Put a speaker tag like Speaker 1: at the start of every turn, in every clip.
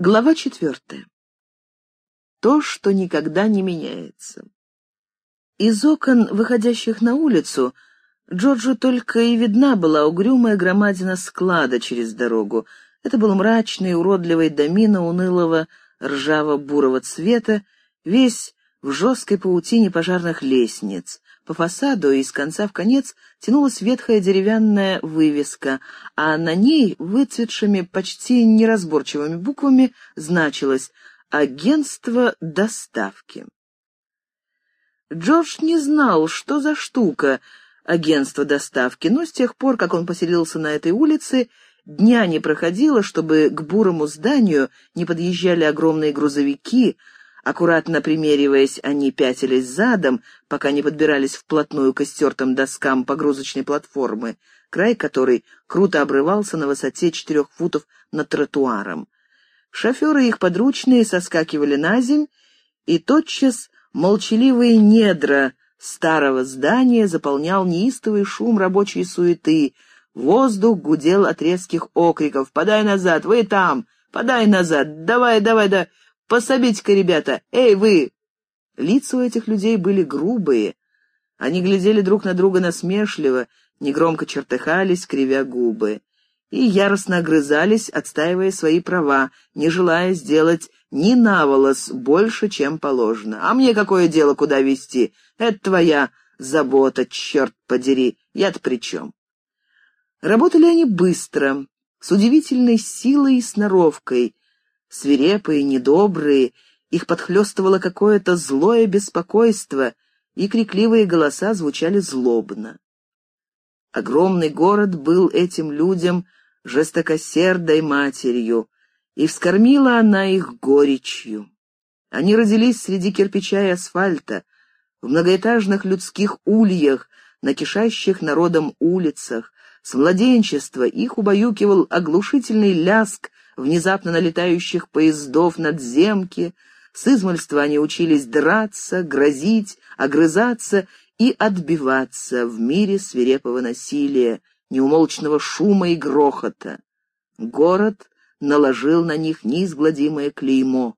Speaker 1: Глава четвертая. То, что никогда не меняется. Из окон, выходящих на улицу, Джорджу только и видна была угрюмая громадина склада через дорогу. Это был мрачный, уродливый домина унылого ржаво-бурого цвета, весь в жесткой паутине пожарных лестниц. По фасаду из конца в конец тянулась ветхая деревянная вывеска, а на ней выцветшими, почти неразборчивыми буквами значилось «Агентство доставки». Джордж не знал, что за штука агентство доставки, но с тех пор, как он поселился на этой улице, дня не проходило, чтобы к бурому зданию не подъезжали огромные грузовики, Аккуратно примериваясь, они пятились задом, пока не подбирались вплотную к истертым доскам погрузочной платформы, край которой круто обрывался на высоте четырех футов над тротуаром. Шоферы и их подручные соскакивали на земь, и тотчас молчаливые недра старого здания заполнял неистовый шум рабочей суеты. Воздух гудел от резких окриков «Подай назад! Вы там! Подай назад! Давай, давай, да! Пособите-ка, ребята! Эй, вы!» Лица у этих людей были грубые. Они глядели друг на друга насмешливо, негромко чертыхались, кривя губы, и яростно огрызались, отстаивая свои права, не желая сделать ни наволос больше, чем положено. «А мне какое дело, куда вести? Это твоя забота, черт подери. Я-то при чем?» Работали они быстро, с удивительной силой и сноровкой, свирепые, недобрые, их подхлестывало какое-то злое беспокойство, и крикливые голоса звучали злобно. Огромный город был этим людям жестокосердой матерью, и вскормила она их горечью. Они родились среди кирпича и асфальта, в многоэтажных людских ульях, на кишащих народом улицах. С младенчества их убаюкивал оглушительный ляск внезапно налетающих поездов надземки, с измольства они учились драться, грозить, огрызаться и отбиваться в мире свирепого насилия, неумолчного шума и грохота. Город наложил на них неизгладимое клеймо,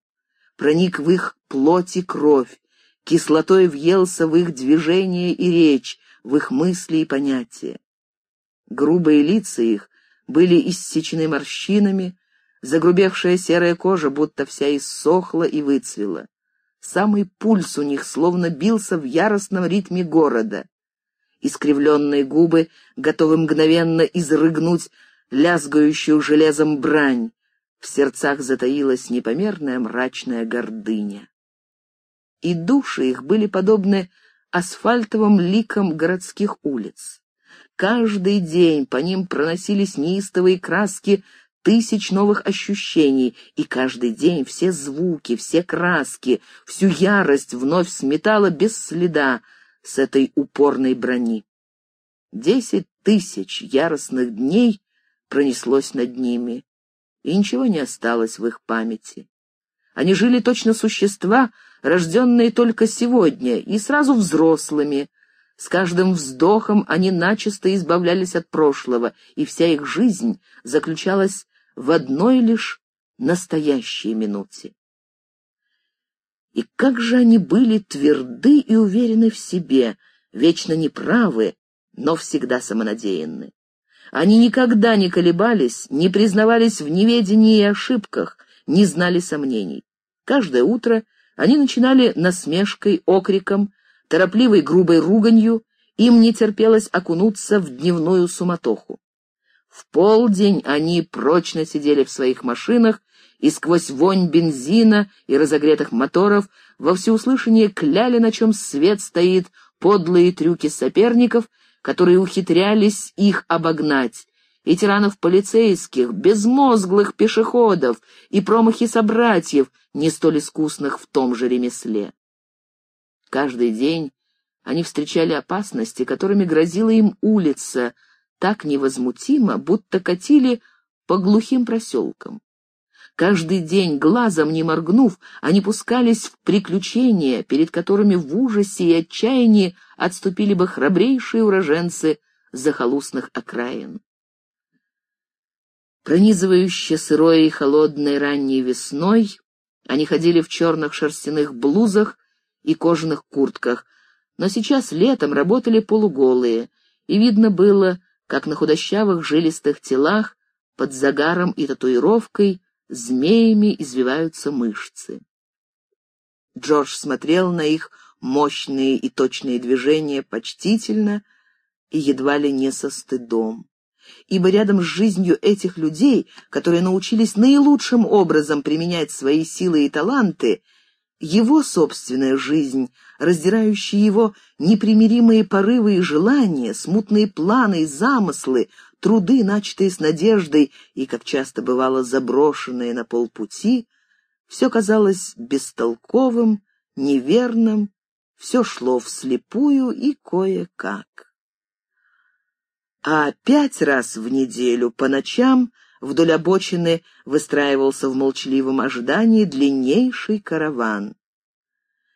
Speaker 1: проник в их плоть и кровь, кислотой въелся в их движение и речь, в их мысли и понятия. Грубые лица их были иссечены морщинами, Загрубевшая серая кожа будто вся иссохла и выцвела. Самый пульс у них словно бился в яростном ритме города. Искривленные губы готовы мгновенно изрыгнуть лязгающую железом брань. В сердцах затаилась непомерная мрачная гордыня. И души их были подобны асфальтовым ликам городских улиц. Каждый день по ним проносились неистовые краски тысяч новых ощущений, и каждый день все звуки, все краски, всю ярость вновь сметала без следа с этой упорной брони. Десять тысяч яростных дней пронеслось над ними, и ничего не осталось в их памяти. Они жили точно существа, рожденные только сегодня, и сразу взрослыми. С каждым вздохом они начисто избавлялись от прошлого, и вся их жизнь заключалась в одной лишь настоящей минуте. И как же они были тверды и уверены в себе, вечно неправы, но всегда самонадеянны. Они никогда не колебались, не признавались в неведении и ошибках, не знали сомнений. Каждое утро они начинали насмешкой, окриком, торопливой грубой руганью, им не терпелось окунуться в дневную суматоху. В полдень они прочно сидели в своих машинах и сквозь вонь бензина и разогретых моторов во всеуслышание кляли, на чем свет стоит, подлые трюки соперников, которые ухитрялись их обогнать, и тиранов полицейских, безмозглых пешеходов, и промахи собратьев, не столь искусных в том же ремесле. Каждый день они встречали опасности, которыми грозила им улица — так невозмутимо, будто катили по глухим проселкам. Каждый день, глазом не моргнув, они пускались в приключения, перед которыми в ужасе и отчаянии отступили бы храбрейшие уроженцы захолустных окраин. Пронизывающе сырой и холодной ранней весной они ходили в черных шерстяных блузах и кожаных куртках, но сейчас летом работали полуголые, и видно было, как на худощавых жилистых телах под загаром и татуировкой змеями извиваются мышцы. Джордж смотрел на их мощные и точные движения почтительно и едва ли не со стыдом ибо рядом с жизнью этих людей, которые научились наилучшим образом применять свои силы и таланты, его собственная жизнь, раздирающие его непримиримые порывы и желания, смутные планы и замыслы, труды, начатые с надеждой и, как часто бывало, заброшенные на полпути, все казалось бестолковым, неверным, все шло вслепую и кое-как а пять раз в неделю по ночам вдоль обочины выстраивался в молчаливом ожидании длиннейший караван.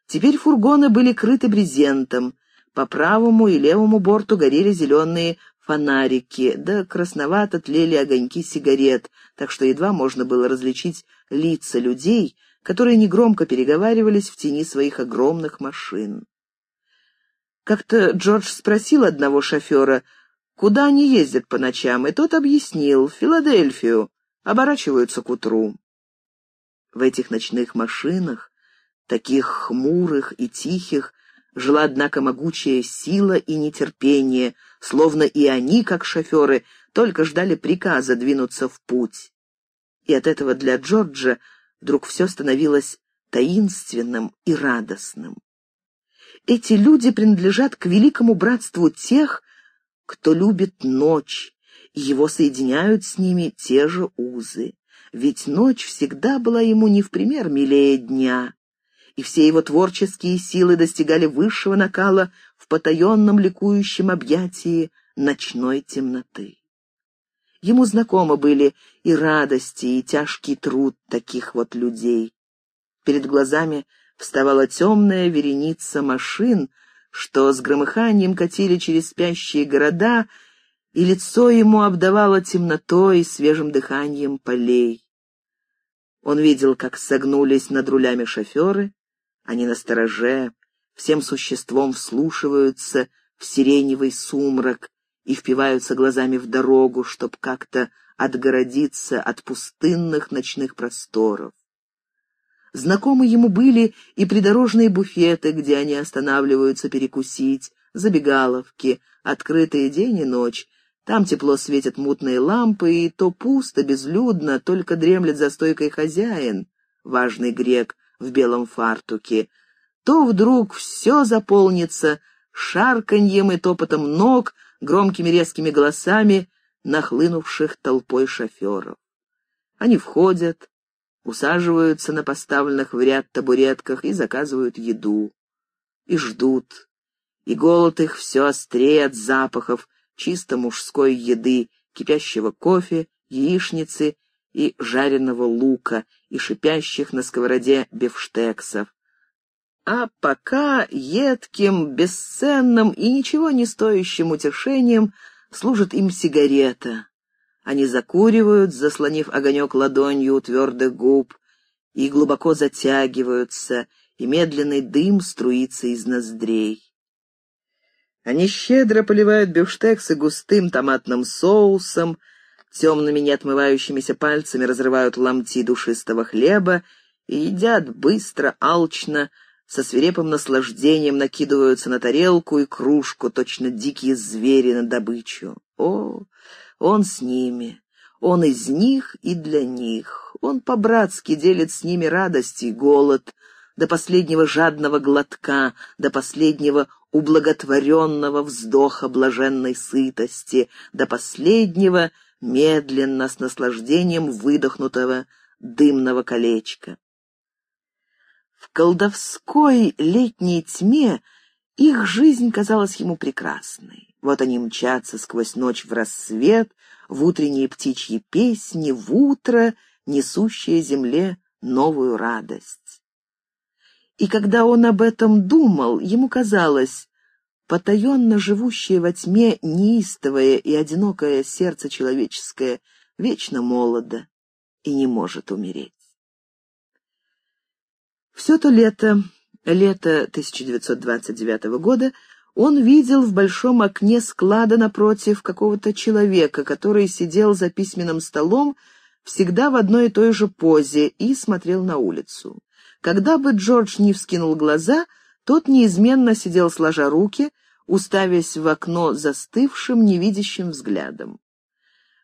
Speaker 1: Теперь фургоны были крыты брезентом, по правому и левому борту горели зеленые фонарики, да красновато тлели огоньки сигарет, так что едва можно было различить лица людей, которые негромко переговаривались в тени своих огромных машин. Как-то Джордж спросил одного шофера, куда они ездят по ночам, и тот объяснил, в Филадельфию, оборачиваются к утру. В этих ночных машинах, таких хмурых и тихих, жила, однако, могучая сила и нетерпение, словно и они, как шоферы, только ждали приказа двинуться в путь. И от этого для Джорджа вдруг все становилось таинственным и радостным. Эти люди принадлежат к великому братству тех, кто любит ночь, и его соединяют с ними те же узы. Ведь ночь всегда была ему не в пример милее дня, и все его творческие силы достигали высшего накала в потаенном ликующем объятии ночной темноты. Ему знакомы были и радости, и тяжкий труд таких вот людей. Перед глазами вставала темная вереница машин, что с громыханием катили через спящие города, и лицо ему обдавало темнотой и свежим дыханием полей. Он видел, как согнулись над рулями шоферы, они на стороже, всем существом вслушиваются в сиреневый сумрак и впиваются глазами в дорогу, чтоб как-то отгородиться от пустынных ночных просторов. Знакомы ему были и придорожные буфеты, где они останавливаются перекусить, забегаловки, открытые день и ночь. Там тепло светят мутные лампы, и то пусто, безлюдно, только дремлет за стойкой хозяин, важный грек в белом фартуке. То вдруг все заполнится шарканьем и топотом ног, громкими резкими голосами нахлынувших толпой шоферов. Они входят, усаживаются на поставленных в ряд табуретках и заказывают еду. И ждут. И голод их все острее от запахов чисто мужской еды, кипящего кофе, яичницы и жареного лука, и шипящих на сковороде бифштексов. А пока едким, бесценным и ничего не стоящим утешением служит им сигарета, они закуривают, заслонив огонек ладонью у твердых губ, и глубоко затягиваются, и медленный дым струится из ноздрей. Они щедро поливают бифштексы густым томатным соусом, темными неотмывающимися пальцами разрывают ломти душистого хлеба и едят быстро, алчно, со свирепым наслаждением накидываются на тарелку и кружку, точно дикие звери на добычу. О, он с ними, он из них и для них. Он по-братски делит с ними радость и голод, до последнего жадного глотка, до последнего ублаготворенного вздоха блаженной сытости, до последнего медленно с наслаждением выдохнутого дымного колечка. В колдовской летней тьме их жизнь казалась ему прекрасной. Вот они мчатся сквозь ночь в рассвет, в утренние птичьи песни, в утро, несущее земле новую радость. И когда он об этом думал, ему казалось, потаенно живущее во тьме неистовое и одинокое сердце человеческое вечно молодо и не может умереть. Все то лето, лето 1929 года, он видел в большом окне склада напротив какого-то человека, который сидел за письменным столом всегда в одной и той же позе и смотрел на улицу. Когда бы Джордж не вскинул глаза, тот неизменно сидел сложа руки, уставясь в окно застывшим, невидящим взглядом.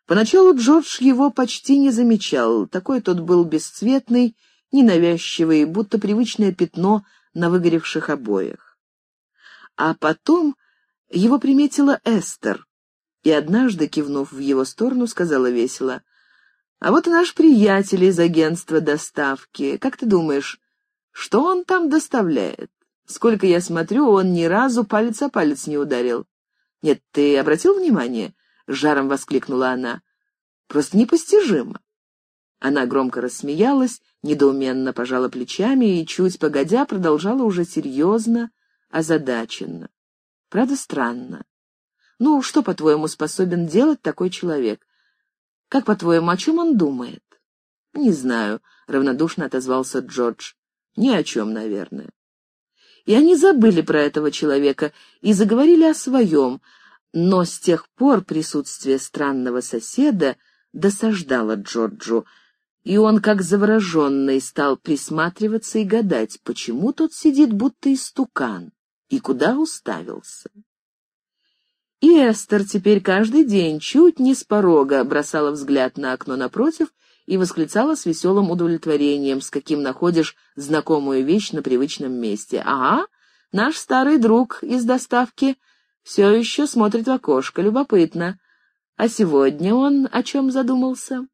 Speaker 1: Поначалу Джордж его почти не замечал, такой тот был бесцветный, ненавязчивый, будто привычное пятно на выгоревших обоях. А потом его приметила Эстер, и однажды, кивнув в его сторону, сказала весело, «А вот наш приятель из агентства доставки. Как ты думаешь, что он там доставляет? Сколько я смотрю, он ни разу палец о палец не ударил. Нет, ты обратил внимание?» — жаром воскликнула она. «Просто непостижимо». Она громко рассмеялась, недоуменно пожала плечами и, чуть погодя, продолжала уже серьезно, озадаченно. Правда, странно. Ну, что, по-твоему, способен делать такой человек? Как, по-твоему, о чем он думает? Не знаю, — равнодушно отозвался Джордж. Ни о чем, наверное. И они забыли про этого человека и заговорили о своем, но с тех пор присутствие странного соседа досаждало Джорджу, и он, как завороженный, стал присматриваться и гадать, почему тот сидит будто истукан и куда уставился. И Эстер теперь каждый день чуть не с порога бросала взгляд на окно напротив и восклицала с веселым удовлетворением, с каким находишь знакомую вещь на привычном месте. «Ага, наш старый друг из доставки все еще смотрит в окошко, любопытно. А сегодня он о чем задумался?»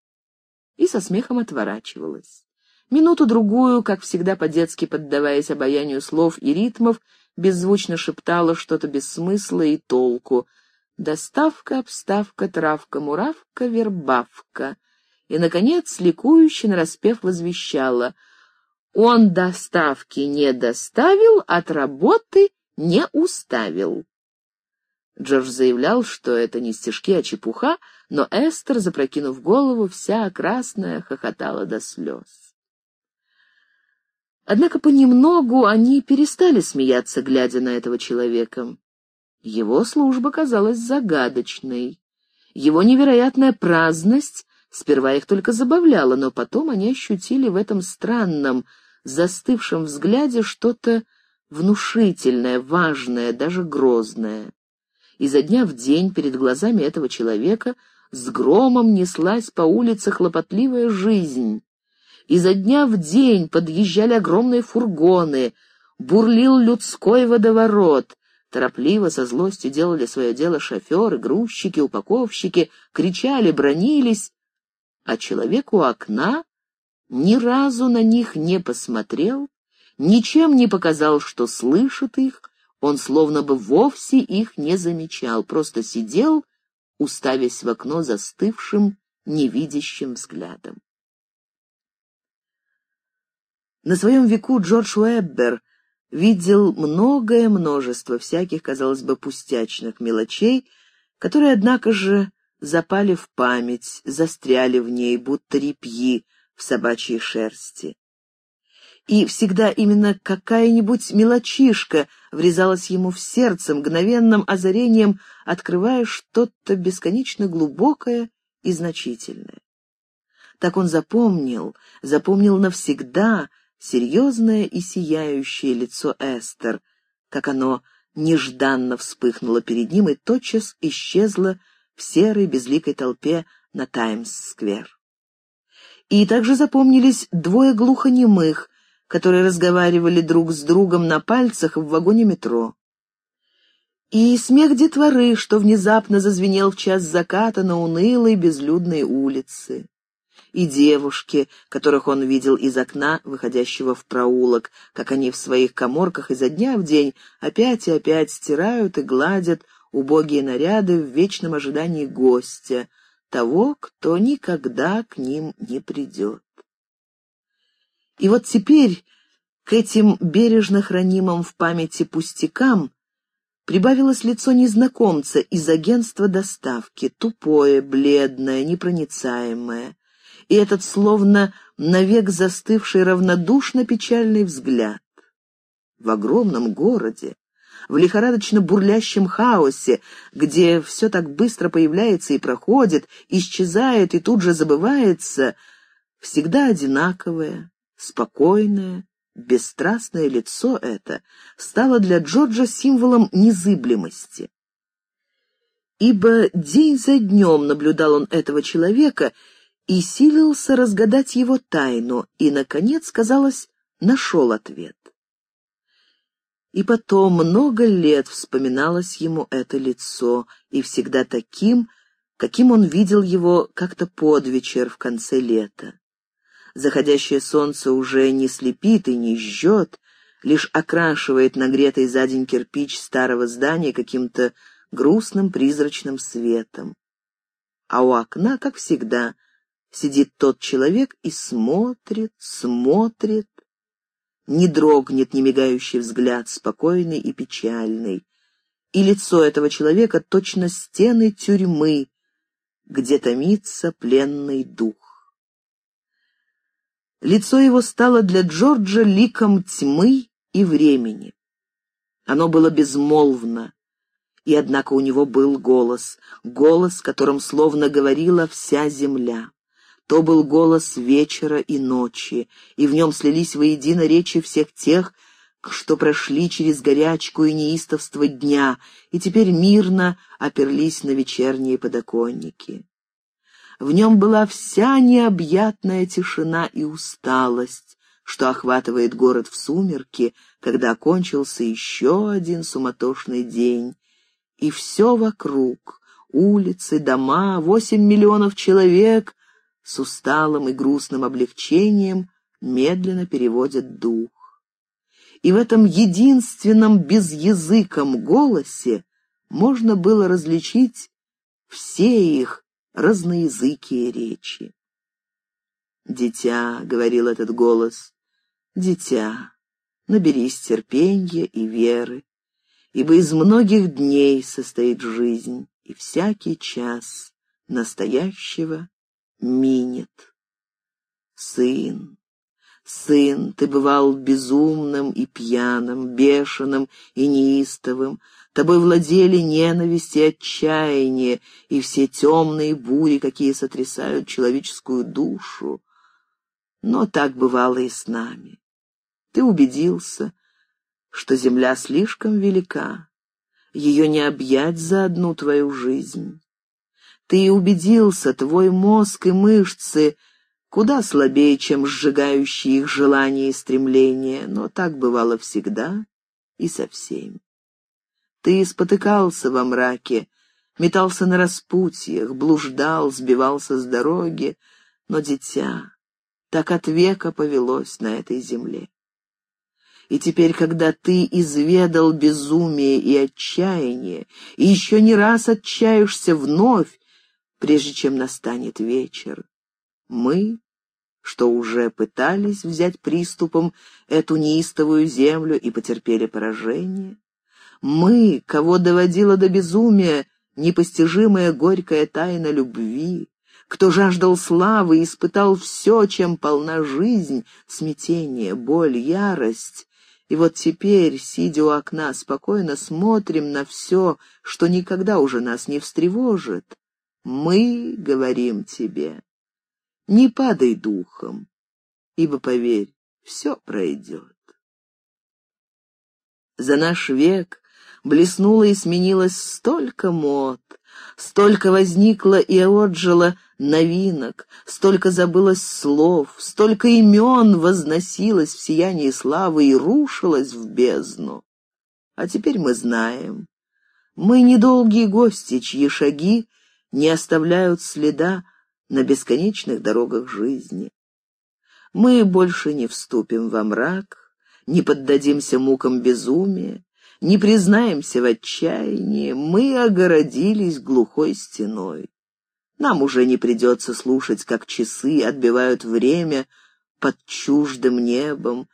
Speaker 1: и со смехом отворачивалась. Минуту-другую, как всегда по-детски поддаваясь обаянию слов и ритмов, беззвучно шептала что-то без смысла и толку. Доставка, обставка, травка, муравка, вербавка. И, наконец, ликующе нараспев возвещала. Он доставки не доставил, от работы не уставил. Джордж заявлял, что это не стишки, а чепуха, но Эстер, запрокинув голову, вся красная, хохотала до слез. Однако понемногу они перестали смеяться, глядя на этого человека. Его служба казалась загадочной. Его невероятная праздность сперва их только забавляла, но потом они ощутили в этом странном, застывшем взгляде что-то внушительное, важное, даже грозное. Изо дня в день перед глазами этого человека с громом неслась по улице хлопотливая жизнь. Изо дня в день подъезжали огромные фургоны, бурлил людской водоворот. Торопливо, со злостью делали свое дело шоферы, грузчики, упаковщики, кричали, бронились. А человек у окна ни разу на них не посмотрел, ничем не показал, что слышит их, он словно бы вовсе их не замечал, просто сидел уставясь в окно застывшим, невидящим взглядом. На своем веку Джордж Уэббер видел многое множество всяких, казалось бы, пустячных мелочей, которые, однако же, запали в память, застряли в ней, будто репьи в собачьей шерсти и всегда именно какая-нибудь мелочишка врезалась ему в сердце, мгновенным озарением открывая что-то бесконечно глубокое и значительное. Так он запомнил, запомнил навсегда серьезное и сияющее лицо Эстер, как оно нежданно вспыхнуло перед ним и тотчас исчезло в серой безликой толпе на Таймс-сквер. И также запомнились двое глухонемых, которые разговаривали друг с другом на пальцах в вагоне метро. И смех детворы, что внезапно зазвенел в час заката на унылой безлюдной улице. И девушки, которых он видел из окна, выходящего в проулок, как они в своих коморках изо дня в день опять и опять стирают и гладят убогие наряды в вечном ожидании гостя, того, кто никогда к ним не придет. И вот теперь к этим бережно хранимым в памяти пустякам прибавилось лицо незнакомца из агентства доставки, тупое, бледное, непроницаемое. И этот словно навек застывший равнодушно печальный взгляд. В огромном городе, в лихорадочно бурлящем хаосе, где все так быстро появляется и проходит, исчезает и тут же забывается, всегда одинаковое, спокойное, бесстрастное лицо это стало для Джорджа символом незыблемости. Ибо день за днем наблюдал он этого человека и силился разгадать его тайну, и, наконец, казалось, нашел ответ. И потом много лет вспоминалось ему это лицо, и всегда таким, каким он видел его как-то под вечер в конце лета. Заходящее солнце уже не слепит и не жжет, лишь окрашивает нагретый за день кирпич старого здания каким-то грустным призрачным светом. А у окна, как всегда, сидит тот человек и смотрит, смотрит. Не дрогнет немигающий взгляд, спокойный и печальный. И лицо этого человека точно стены тюрьмы, где томится пленный дух. Лицо его стало для Джорджа ликом тьмы и времени. Оно было безмолвно, и однако у него был голос, голос, которым словно говорила вся земля. То был голос вечера и ночи, и в нем слились воедино речи всех тех, что прошли через горячку и неистовство дня, и теперь мирно оперлись на вечерние подоконники. В нем была вся необъятная тишина и усталость, что охватывает город в сумерки, когда окончился еще один суматошный день. И все вокруг — улицы, дома, восемь миллионов человек — с усталым и грустным облегчением медленно переводят дух. И в этом единственном безязыком голосе можно было различить все их разноязыкие речи. «Дитя», — говорил этот голос, — «дитя, наберись терпенья и веры, ибо из многих дней состоит жизнь, и всякий час настоящего минет. Сын, сын, ты бывал безумным и пьяным, бешеным и неистовым, Тобой владели ненависть и отчаяние, и все темные бури, какие сотрясают человеческую душу. Но так бывало и с нами. Ты убедился, что земля слишком велика, ее не объять за одну твою жизнь. Ты убедился, твой мозг и мышцы куда слабее, чем сжигающие их желания и стремления, но так бывало всегда и со всеми. Ты спотыкался во мраке, метался на распутьях, блуждал, сбивался с дороги, но, дитя, так от века повелось на этой земле. И теперь, когда ты изведал безумие и отчаяние, и еще не раз отчаешься вновь, прежде чем настанет вечер, мы, что уже пытались взять приступом эту неистовую землю и потерпели поражение, мы, кого доводила до безумия непостижимая горькая тайна любви, кто жаждал славы и испытал все, чем полна жизнь, смятение, боль, ярость. И вот теперь, сидя у окна, спокойно смотрим на все, что никогда уже нас не встревожит. Мы говорим тебе, не падай духом, ибо, поверь, все пройдет. За наш век блеснуло и сменилось столько мод, столько возникло и отжило новинок, столько забылось слов, столько имен возносилось в сиянии славы и рушилось в бездну. А теперь мы знаем, мы недолгие гости, чьи шаги не оставляют следа на бесконечных дорогах жизни. Мы больше не вступим во мрак, не поддадимся мукам безумия, не признаемся в отчаянии, мы огородились глухой стеной. Нам уже не придется слушать, как часы отбивают время под чуждым небом,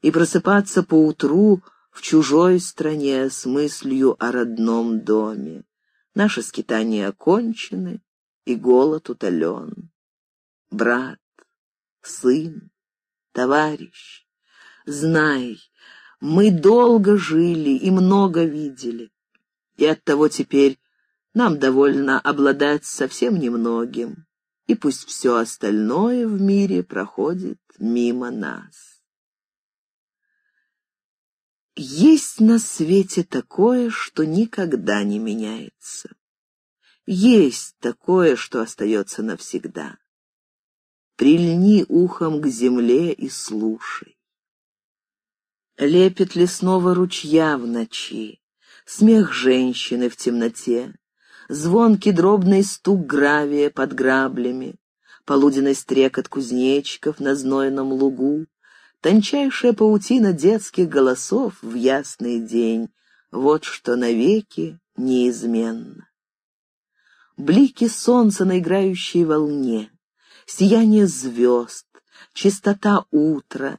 Speaker 1: и просыпаться поутру в чужой стране с мыслью о родном доме. Наши скитания окончены, и голод утолен. Брат, сын, товарищ, знай, мы долго жили и много видели, и оттого теперь нам довольно обладать совсем немногим, и пусть все остальное в мире проходит мимо нас. Есть на свете такое, что никогда не меняется. Есть такое, что остается навсегда. Прильни ухом к земле и слушай. Лепет лесного ручья в ночи, смех женщины в темноте, звонкий дробный стук гравия под граблями, полуденный стрекот кузнечиков на знойном лугу, тончайшая паутина детских голосов в ясный день — вот что навеки неизменно. Блики солнца на играющей волне, сияние звезд, чистота утра,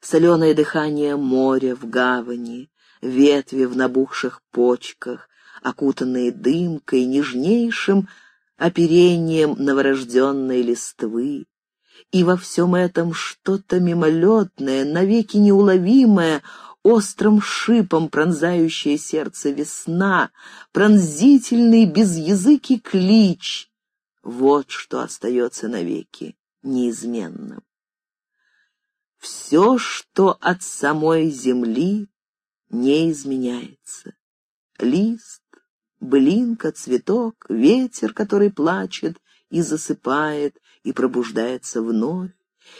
Speaker 1: соленое дыхание моря в гавани, ветви в набухших почках, окутанные дымкой, нежнейшим оперением новорожденной листвы. И во всем этом что-то мимолетное, навеки неуловимое, острым шипом пронзающее сердце весна, пронзительный безязыкий клич. Вот что остается навеки неизменным. Все, что от самой земли, не изменяется. Лист, Былинка, цветок, ветер, который плачет и засыпает, и пробуждается вновь,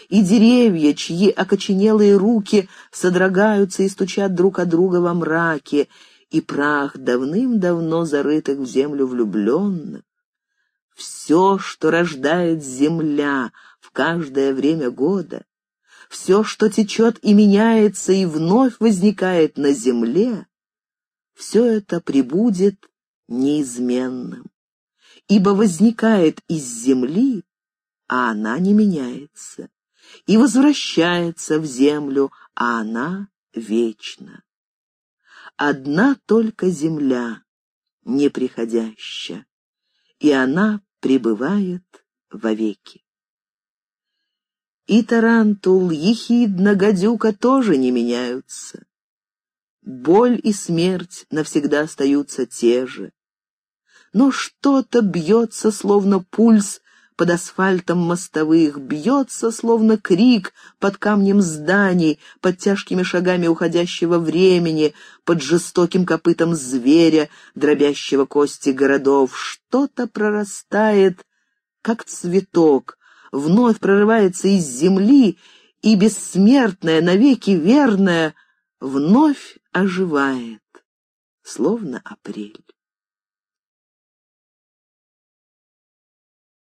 Speaker 1: и деревья, чьи окоченелые руки содрогаются и стучат друг от друга во мраке, и прах давным-давно зарытых в землю влюбленных. Все, что рождает земля в каждое время года, все, что течет и меняется и вновь возникает на земле, все это прибудет неизменным, ибо возникает из земли, а она не меняется, и возвращается в землю, а она вечна. Одна только земля непреходящая, и она пребывает вовеки. И тарантул, ехидна, гадюка тоже не меняются. Боль и смерть навсегда остаются те же но что-то бьется, словно пульс под асфальтом мостовых, бьется, словно крик под камнем зданий, под тяжкими шагами уходящего времени, под жестоким копытом зверя, дробящего кости городов. Что-то прорастает, как цветок, вновь прорывается из земли, и бессмертное, навеки верное, вновь оживает, словно апрель.